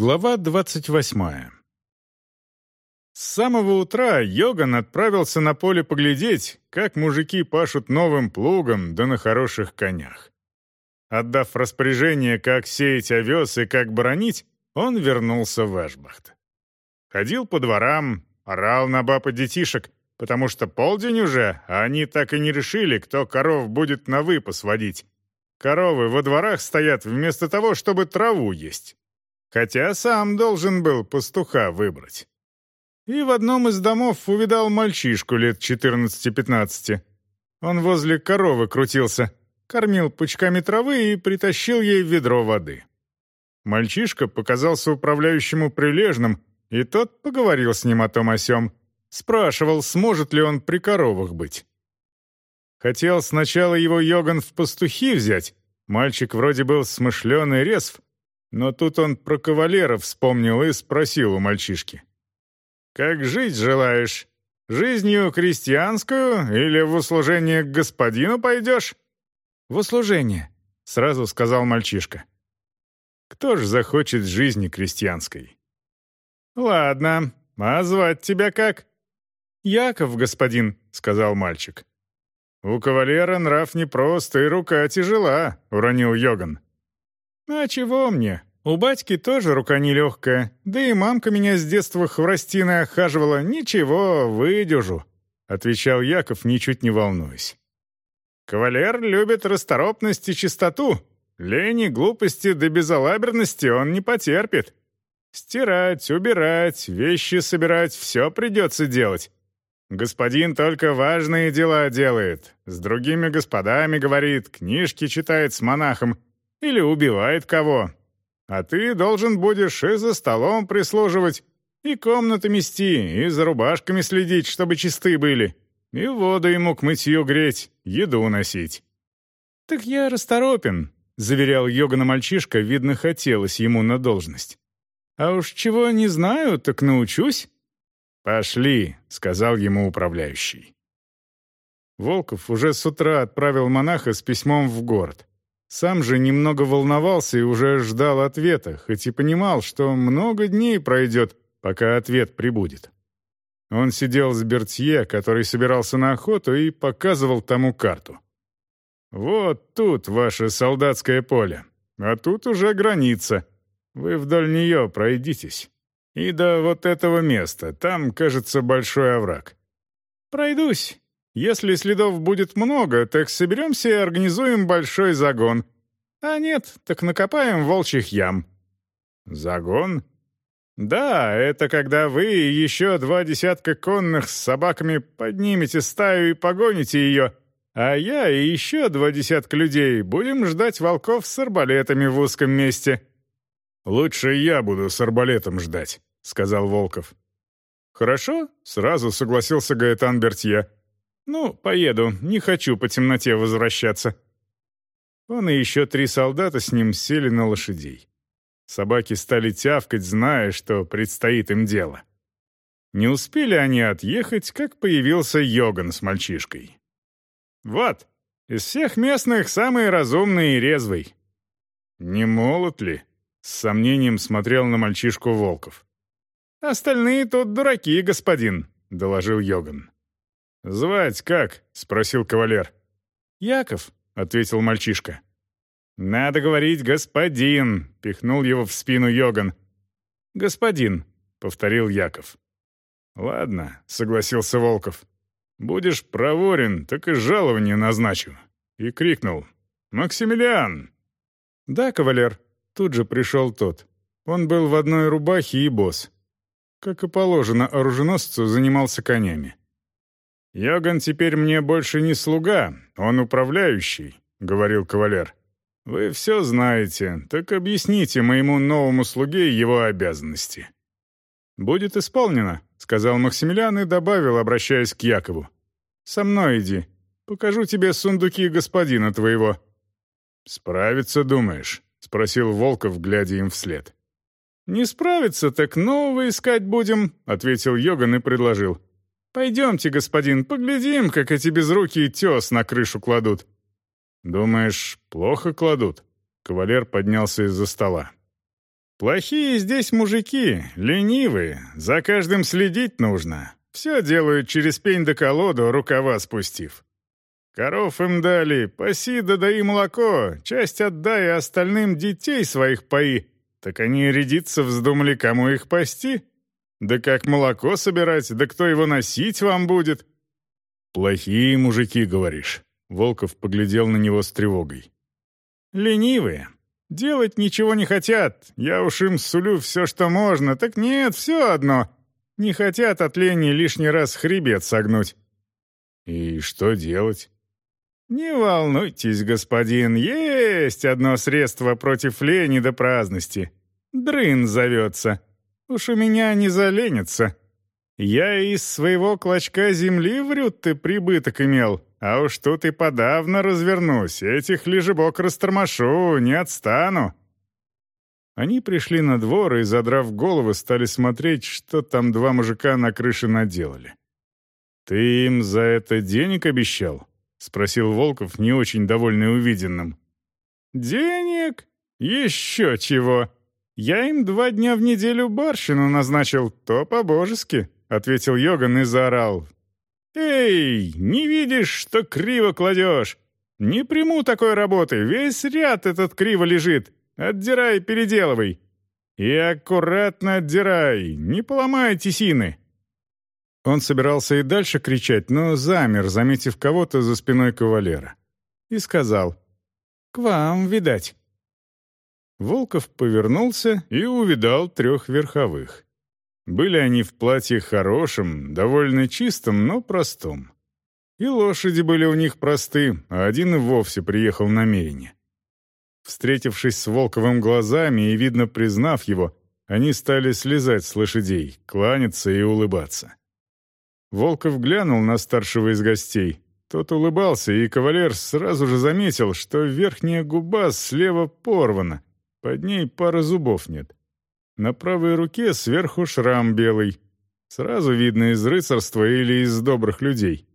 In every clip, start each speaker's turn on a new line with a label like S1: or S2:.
S1: Глава двадцать восьмая. С самого утра Йоган отправился на поле поглядеть, как мужики пашут новым плугом да на хороших конях. Отдав распоряжение, как сеять овес и как боронить, он вернулся в Эшбахт. Ходил по дворам, орал на баб и детишек, потому что полдень уже, а они так и не решили, кто коров будет на выпас водить. Коровы во дворах стоят вместо того, чтобы траву есть хотя сам должен был пастуха выбрать. И в одном из домов увидал мальчишку лет 14-15. Он возле коровы крутился, кормил пучками травы и притащил ей ведро воды. Мальчишка показался управляющему прилежным, и тот поговорил с ним о том о сём, спрашивал, сможет ли он при коровах быть. Хотел сначала его Йоган в пастухи взять, мальчик вроде был смышленый резв, но тут он про кавалера вспомнил и спросил у мальчишки. «Как жить желаешь? Жизнью крестьянскую или в услужение к господину пойдешь?» «В услужение», — сразу сказал мальчишка. «Кто ж захочет жизни крестьянской?» «Ладно, а звать тебя как?» «Яков, господин», — сказал мальчик. «У кавалера нрав непрост, и рука тяжела», — уронил Йоган. «А чего мне? У батьки тоже рука нелегкая, да и мамка меня с детства хворостиной охаживала. Ничего, выдержу», — отвечал Яков, ничуть не волнуясь. «Кавалер любит расторопность и чистоту. Лени, глупости да безалаберности он не потерпит. Стирать, убирать, вещи собирать — все придется делать. Господин только важные дела делает, с другими господами говорит, книжки читает с монахом — или убивает кого. А ты должен будешь и за столом прислуживать, и комнаты мести, и за рубашками следить, чтобы чисты были, и воду ему к мытью греть, еду носить». «Так я расторопен», — заверял Йогана мальчишка, видно, хотелось ему на должность. «А уж чего не знаю, так научусь». «Пошли», — сказал ему управляющий. Волков уже с утра отправил монаха с письмом в город. Сам же немного волновался и уже ждал ответа, хоть и понимал, что много дней пройдет, пока ответ прибудет. Он сидел с Бертье, который собирался на охоту, и показывал тому карту. «Вот тут ваше солдатское поле, а тут уже граница. Вы вдоль нее пройдитесь. И до вот этого места, там, кажется, большой овраг». «Пройдусь», если следов будет много, так соберемся и организуем большой загон. А нет, так накопаем волчьих ям». «Загон?» «Да, это когда вы и еще два десятка конных с собаками поднимете стаю и погоните ее, а я и еще два десятка людей будем ждать волков с арбалетами в узком месте». «Лучше я буду с арбалетом ждать», — сказал Волков. «Хорошо», — сразу согласился Гаэтан Бертье. «Ну, поеду, не хочу по темноте возвращаться». Он и еще три солдата с ним сели на лошадей. Собаки стали тявкать, зная, что предстоит им дело. Не успели они отъехать, как появился Йоган с мальчишкой. «Вот, из всех местных самый разумный и резвый». «Не молод ли?» — с сомнением смотрел на мальчишку Волков. «Остальные тут дураки, господин», — доложил Йоган. «Звать как?» — спросил кавалер. «Яков», — ответил мальчишка. «Надо говорить «господин», — пихнул его в спину Йоган. «Господин», — повторил Яков. «Ладно», — согласился Волков. «Будешь проворен, так и жалование назначу». И крикнул. «Максимилиан!» «Да, кавалер», — тут же пришел тот. Он был в одной рубахе и босс. Как и положено, оруженосцу занимался конями. «Йоган теперь мне больше не слуга, он управляющий», — говорил кавалер. «Вы все знаете, так объясните моему новому слуге его обязанности». «Будет исполнено», — сказал Максимилиан и добавил, обращаясь к Якову. «Со мной иди. Покажу тебе сундуки господина твоего». «Справиться, думаешь?» — спросил Волков, глядя им вслед. «Не справиться, так нового искать будем», — ответил Йоган и предложил. «Пойдемте, господин, поглядим, как эти безрукие тес на крышу кладут». «Думаешь, плохо кладут?» Кавалер поднялся из-за стола. Плохие здесь мужики, ленивые, за каждым следить нужно. Все делают через пень до колоду, рукава спустив. Коров им дали, паси да даи молоко, часть отдай, а остальным детей своих пои. Так они рядиться вздумали, кому их пасти? Да как молоко собирать, да кто его носить вам будет? Плохие мужики, говоришь. Волков поглядел на него с тревогой. Ленивые, Делать ничего не хотят. Я уж им сулю все, что можно. Так нет, все одно. Не хотят от лени лишний раз хребет согнуть. И что делать? Не волнуйтесь, господин, есть одно средство против лени до праздности. Дрын зовется. Уж у меня не заленится. Я из своего клочка земли, врют ты, прибыток имел. А уж тут и подавно развернусь, этих лежебок растормошу, не отстану». Они пришли на двор и, задрав головы, стали смотреть, что там два мужика на крыше наделали. «Ты им за это денег обещал?» — спросил Волков, не очень довольный увиденным. «Денег? Еще чего! Я им два дня в неделю барщину назначил, то по-божески», — ответил Йоган и заорал. «Эй, не видишь, что криво кладешь? Не приму такой работы, весь ряд этот криво лежит. Отдирай, переделывай. И аккуратно отдирай, не поломай тесины». Он собирался и дальше кричать, но замер, заметив кого-то за спиной кавалера. И сказал, «К вам, видать». Волков повернулся и увидал трех верховых. Были они в платье хорошем, довольно чистом, но простом. И лошади были у них просты, а один и вовсе приехал намерение. Встретившись с Волковым глазами и, видно, признав его, они стали слезать с лошадей, кланяться и улыбаться. Волков глянул на старшего из гостей. Тот улыбался, и кавалер сразу же заметил, что верхняя губа слева порвана, под ней пары зубов нет. На правой руке сверху шрам белый. Сразу видно из рыцарства или из добрых людей.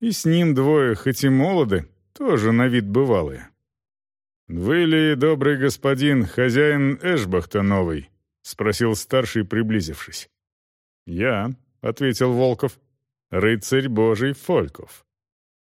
S1: И с ним двое, хоть и молоды, тоже на вид бывалые. «Вы ли, добрый господин, хозяин Эшбахта новый?» — спросил старший, приблизившись. «Я», — ответил Волков, — «рыцарь божий Фольков».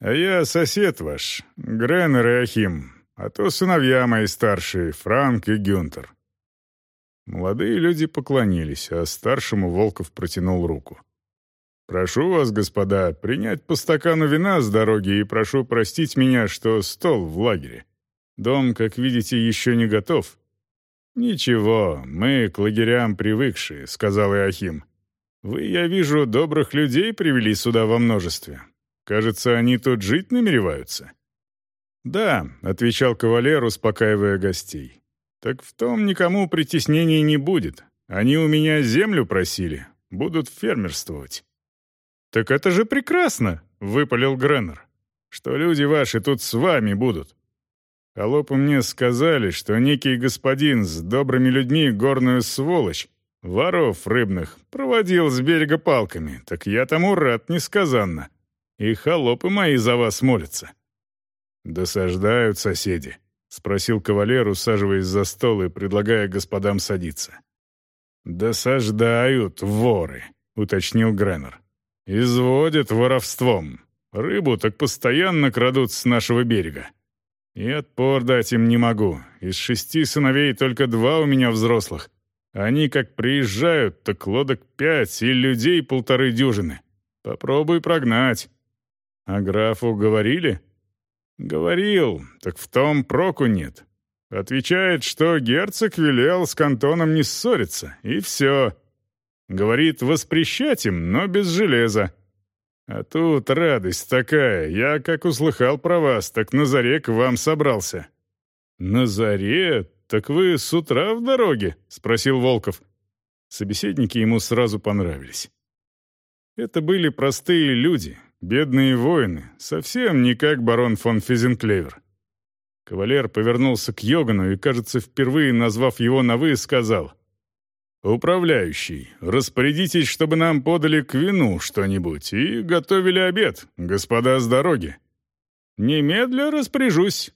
S1: «А я сосед ваш, Гренер Ахим, а то сыновья мои старшие, Франк и Гюнтер. Молодые люди поклонились, а старшему Волков протянул руку. «Прошу вас, господа, принять по стакану вина с дороги и прошу простить меня, что стол в лагере. Дом, как видите, еще не готов». «Ничего, мы к лагерям привыкшие», — сказал Иохим. «Вы, я вижу, добрых людей привели сюда во множестве. Кажется, они тут жить намереваются». «Да», — отвечал кавалер, успокаивая гостей. Так в том никому притеснений не будет. Они у меня землю просили, будут фермерствовать». «Так это же прекрасно!» — выпалил Греннер. «Что люди ваши тут с вами будут. Холопы мне сказали, что некий господин с добрыми людьми горную сволочь, воров рыбных, проводил с берега палками, так я тому рад несказанно. И холопы мои за вас молятся». «Досаждают соседи», — спросил кавалер, усаживаясь за стол и предлагая господам садиться. «Досаждают воры», — уточнил Греннер. «Изводят воровством. Рыбу так постоянно крадут с нашего берега. И отпор дать им не могу. Из шести сыновей только два у меня взрослых. Они как приезжают, так лодок пять и людей полторы дюжины. Попробуй прогнать». «А графу говорили?» «Говорил, так в том проку нет. Отвечает, что герцог велел с кантоном не ссориться, и все. Говорит, воспрещать им, но без железа. А тут радость такая, я как услыхал про вас, так на заре к вам собрался». «На заре? Так вы с утра в дороге?» — спросил Волков. Собеседники ему сразу понравились. Это были простые люди, Бедные воины, совсем не как барон фон Физенклевер. Кавалер повернулся к Йогану и, кажется, впервые назвав его на «вы», сказал «Управляющий, распорядитесь, чтобы нам подали к вину что-нибудь и готовили обед, господа с дороги». «Немедля распоряжусь».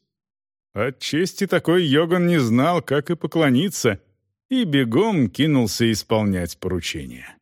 S1: От чести такой Йоган не знал, как и поклониться, и бегом кинулся исполнять поручение.